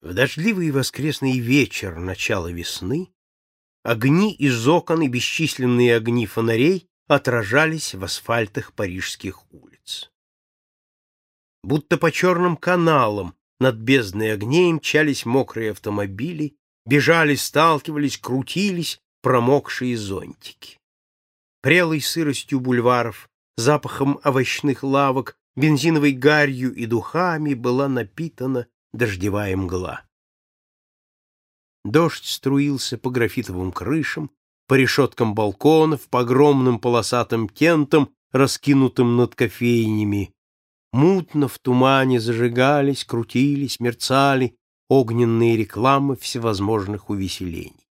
В дождливый воскресный вечер начала весны огни из окон и бесчисленные огни фонарей отражались в асфальтах парижских улиц. Будто по черным каналам над бездной огней мчались мокрые автомобили, бежали, сталкивались, крутились промокшие зонтики. Прелой сыростью бульваров, запахом овощных лавок, бензиновой гарью и духами была напитана дождевая мгла. Дождь струился по графитовым крышам, по решеткам балконов, по огромным полосатым тентам, раскинутым над кофейнями. Мутно в тумане зажигались, крутились, мерцали огненные рекламы всевозможных увеселений.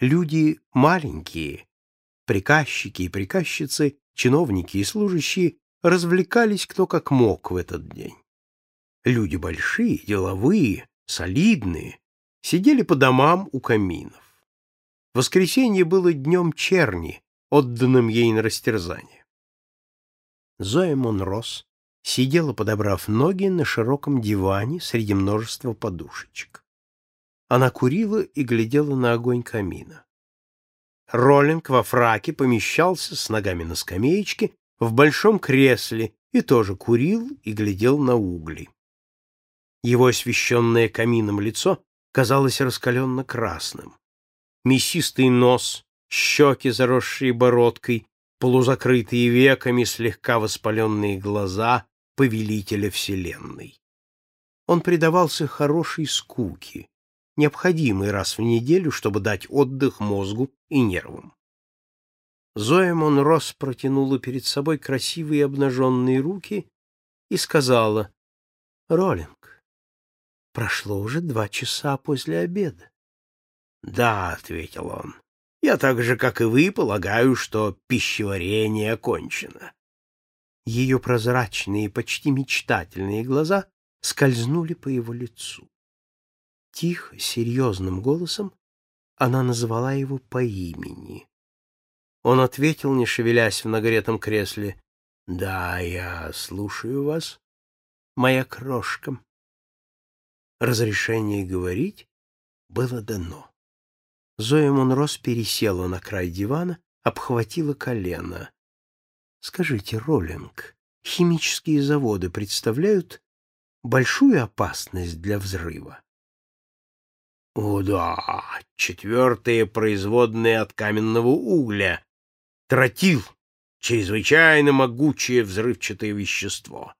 Люди маленькие, приказчики и приказчицы, чиновники и служащие, развлекались кто как мог в этот день. Люди большие, деловые, солидные, сидели по домам у каминов. Воскресенье было днем черни, отданным ей на растерзание. Зоя Монрос сидела, подобрав ноги, на широком диване среди множества подушечек. Она курила и глядела на огонь камина. Роллинг во фраке помещался с ногами на скамеечке в большом кресле и тоже курил и глядел на угли. Его освещенное камином лицо казалось раскаленно-красным. Мясистый нос, щеки, заросшие бородкой, полузакрытые веками, слегка воспаленные глаза повелителя Вселенной. Он предавался хорошей скуке, необходимой раз в неделю, чтобы дать отдых мозгу и нервам. Зоя Монрос протянула перед собой красивые обнаженные руки и сказала, «Роллинг, прошло уже два часа после обеда». «Да», — ответил он, — «я так же, как и вы, полагаю, что пищеварение окончено». Ее прозрачные, почти мечтательные глаза скользнули по его лицу. Тихо, серьезным голосом она назвала его по имени. Он ответил, не шевелясь в нагретом кресле, «Да, я слушаю вас, моя крошка». Разрешение говорить было дано. Зоя Монрос пересела на край дивана, обхватила колено. «Скажите, Роллинг, химические заводы представляют большую опасность для взрыва?» «О да, четвертые производные от каменного угля», тротил — чрезвычайно могучее взрывчатое вещество.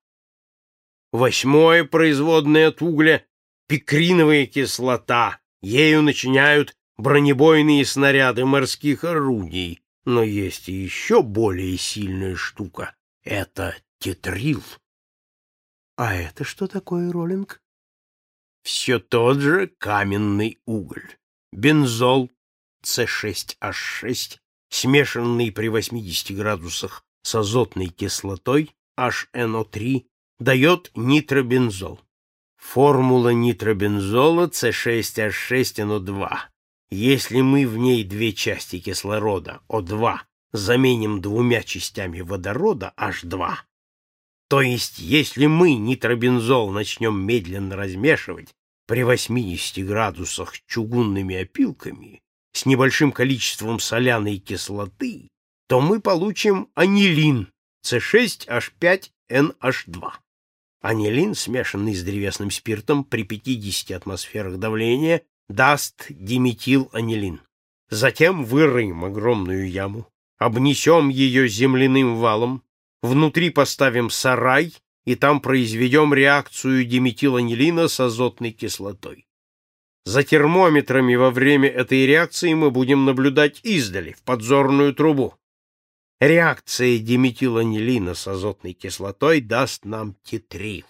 Восьмое производное от угля — пикриновая кислота. Ею начиняют бронебойные снаряды морских орудий. Но есть и еще более сильная штука — это тетрил. А это что такое, Роллинг? Все тот же каменный уголь. Бензол С6H6 смешанный при 80 градусах с азотной кислотой HNO3, дает нитробензол. Формула нитробензола C6H6NO2. Если мы в ней две части кислорода, O2, заменим двумя частями водорода, H2, то есть если мы нитробензол начнем медленно размешивать при 80 градусах чугунными опилками, с небольшим количеством соляной кислоты, то мы получим анилин С6H5NH2. Анилин, смешанный с древесным спиртом при 50 атмосферах давления, даст диметиламинилин. Затем выроем огромную яму, обнесем ее земляным валом, внутри поставим сарай и там произведем реакцию диметиланилина с азотной кислотой. За термометрами во время этой реакции мы будем наблюдать издали, в подзорную трубу. Реакция диметиланилина с азотной кислотой даст нам тетрил.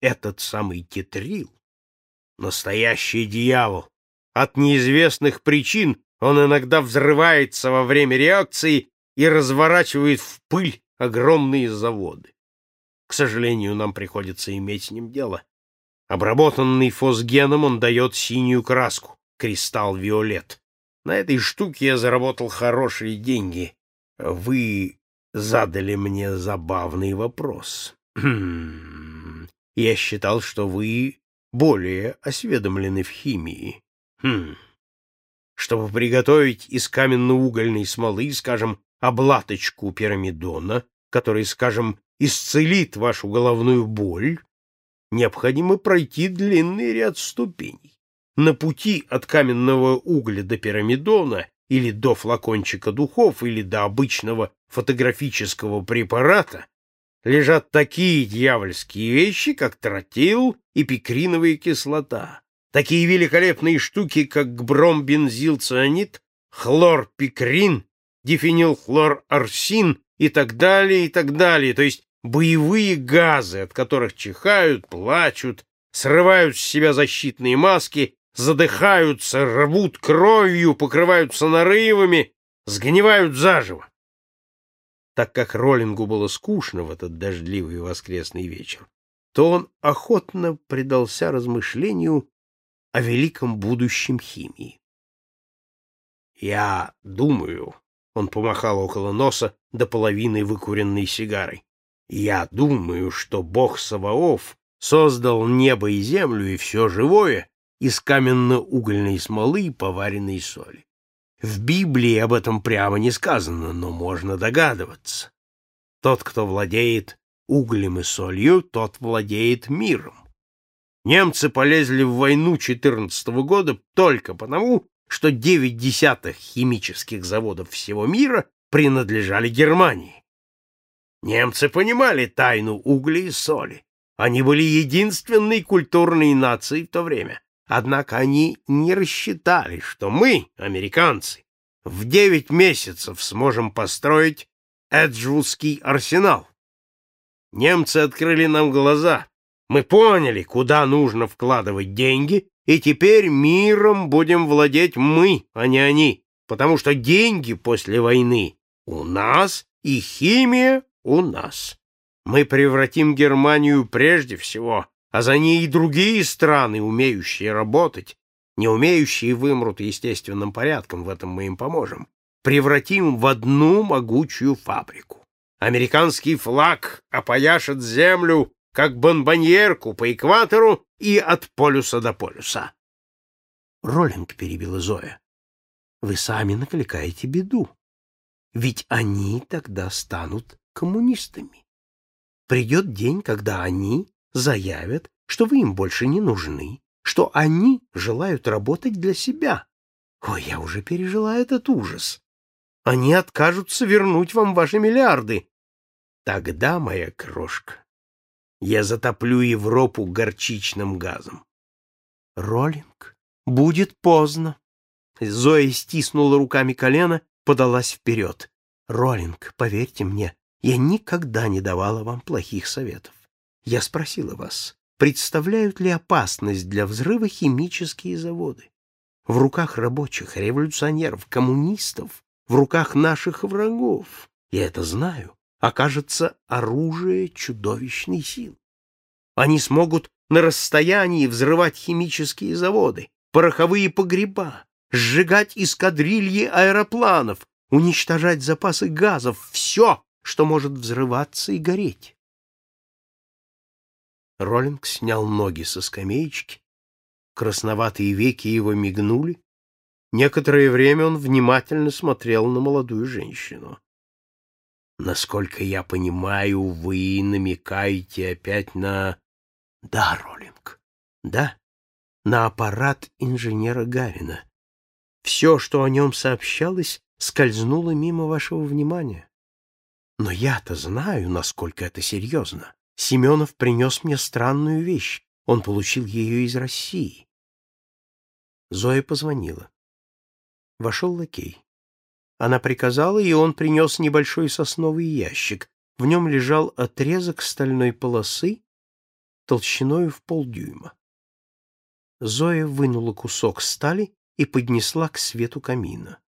Этот самый тетрил — настоящий дьявол. От неизвестных причин он иногда взрывается во время реакции и разворачивает в пыль огромные заводы. К сожалению, нам приходится иметь с ним дело. Обработанный фосгеном он дает синюю краску, кристалл виолет. На этой штуке я заработал хорошие деньги. Вы задали мне забавный вопрос. Я считал, что вы более осведомлены в химии. Хм. Чтобы приготовить из каменно-угольной смолы, скажем, облаточку пирамидона, который, скажем, исцелит вашу головную боль, необходимо пройти длинный ряд ступеней. На пути от каменного угля до пирамидона или до флакончика духов или до обычного фотографического препарата лежат такие дьявольские вещи, как тротил и пикриновая кислота, такие великолепные штуки, как бромбензилцианид, хлорпикрин, дифенилхлорарсин и так далее, и так далее, то есть боевые газы, от которых чихают, плачут, срывают с себя защитные маски, задыхаются, рвут кровью, покрываются нарывами, сгнивают заживо. Так как Роллингу было скучно в этот дождливый воскресный вечер, то он охотно предался размышлению о великом будущем химии. «Я думаю», — он помахал около носа до половины выкуренной сигарой, «я думаю, что бог Саваоф создал небо и землю и все живое из каменно-угольной смолы и поваренной соли. В Библии об этом прямо не сказано, но можно догадываться. Тот, кто владеет углем и солью, тот владеет миром. Немцы полезли в войну 14 -го года только потому, что девять десятых химических заводов всего мира принадлежали Германии. Немцы понимали тайну угля и соли. Они были единственной культурной нацией в то время. Однако они не рассчитали, что мы, американцы, в девять месяцев сможем построить Эджвудский арсенал. Немцы открыли нам глаза. Мы поняли, куда нужно вкладывать деньги, и теперь миром будем владеть мы, а не они, потому что деньги после войны у нас и химия у нас. Мы превратим Германию прежде всего а за ней и другие страны, умеющие работать, не умеющие вымрут естественным порядком, в этом мы им поможем, превратим в одну могучую фабрику. Американский флаг опояшет землю, как бомбоньерку по экватору и от полюса до полюса. Роллинг перебила Зоя. Вы сами накликаете беду. Ведь они тогда станут коммунистами. Придет день, когда они заявят, что вы им больше не нужны, что они желают работать для себя. Ой, я уже пережила этот ужас. Они откажутся вернуть вам ваши миллиарды. Тогда, моя крошка, я затоплю Европу горчичным газом. Роллинг, будет поздно. Зоя стиснула руками колено, подалась вперед. Роллинг, поверьте мне, я никогда не давала вам плохих советов. Я спросила вас, представляют ли опасность для взрыва химические заводы? В руках рабочих, революционеров, коммунистов, в руках наших врагов, я это знаю, окажется оружие чудовищной силы. Они смогут на расстоянии взрывать химические заводы, пороховые погреба, сжигать эскадрильи аэропланов, уничтожать запасы газов, все, что может взрываться и гореть. Роллинг снял ноги со скамеечки, красноватые веки его мигнули. Некоторое время он внимательно смотрел на молодую женщину. Насколько я понимаю, вы намекаете опять на... Да, Роллинг, да, на аппарат инженера Гарина. Все, что о нем сообщалось, скользнуло мимо вашего внимания. Но я-то знаю, насколько это серьезно. Семенов принес мне странную вещь. Он получил ее из России. Зоя позвонила. Вошел лакей. Она приказала, и он принес небольшой сосновый ящик. В нем лежал отрезок стальной полосы толщиной в полдюйма. Зоя вынула кусок стали и поднесла к свету камина.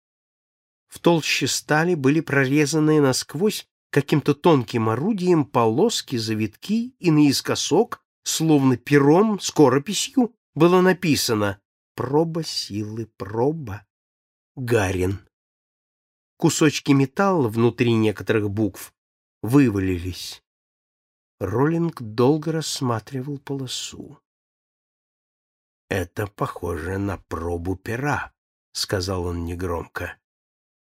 В толще стали были прорезанные насквозь каким-то тонким орудием полоски, завитки и наискосок, словно пером, скорописью, было написано «Проба силы, проба, Гарин». Кусочки металла внутри некоторых букв вывалились. Роллинг долго рассматривал полосу. «Это похоже на пробу пера», — сказал он негромко,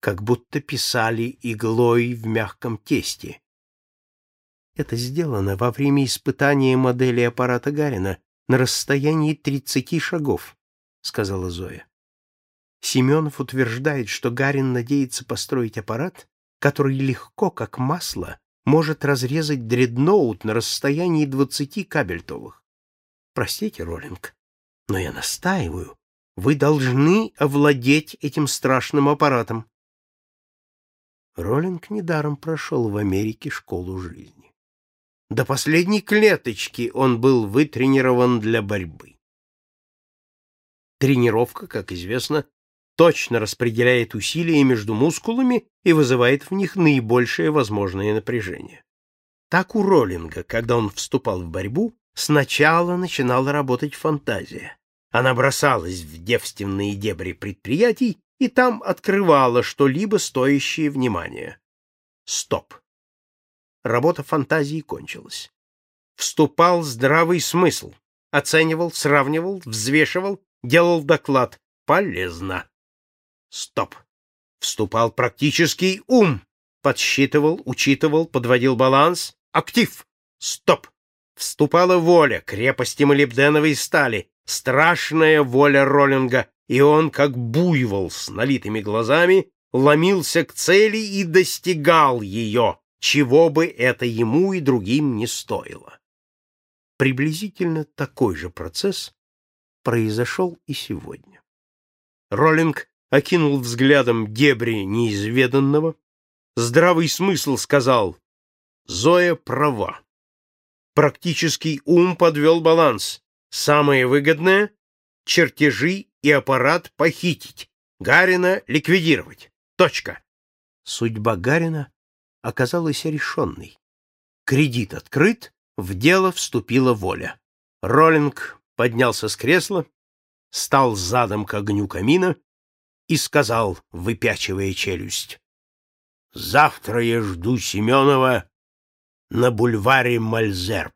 «как будто писали иглой в мягком тесте». Это сделано во время испытания модели аппарата Гарина на расстоянии 30 шагов, — сказала Зоя. Семенов утверждает, что Гарин надеется построить аппарат, который легко, как масло, может разрезать дредноут на расстоянии 20 кабельтовых. Простите, Роллинг, но я настаиваю. Вы должны овладеть этим страшным аппаратом. Роллинг недаром прошел в Америке школу жизни. До последней клеточки он был вытренирован для борьбы. Тренировка, как известно, точно распределяет усилия между мускулами и вызывает в них наибольшее возможное напряжение. Так у Роллинга, когда он вступал в борьбу, сначала начинала работать фантазия. Она бросалась в девственные дебри предприятий и там открывала что-либо стоящее внимания. Стоп. Работа фантазии кончилась. Вступал здравый смысл. Оценивал, сравнивал, взвешивал, делал доклад. Полезно. Стоп. Вступал практический ум. Подсчитывал, учитывал, подводил баланс. Актив. Стоп. Вступала воля, крепости молибденовой стали, страшная воля Роллинга, и он, как буйвол с налитыми глазами, ломился к цели и достигал ее, чего бы это ему и другим не стоило. Приблизительно такой же процесс произошел и сегодня. Роллинг окинул взглядом дебри неизведанного, здравый смысл сказал «Зоя права». Практический ум подвел баланс. Самое выгодное — чертежи и аппарат похитить, Гарина ликвидировать. Точка. Судьба Гарина оказалась решенной. Кредит открыт, в дело вступила воля. Роллинг поднялся с кресла, стал задом к огню камина и сказал, выпячивая челюсть, «Завтра я жду Семенова на бульваре Мальзерб».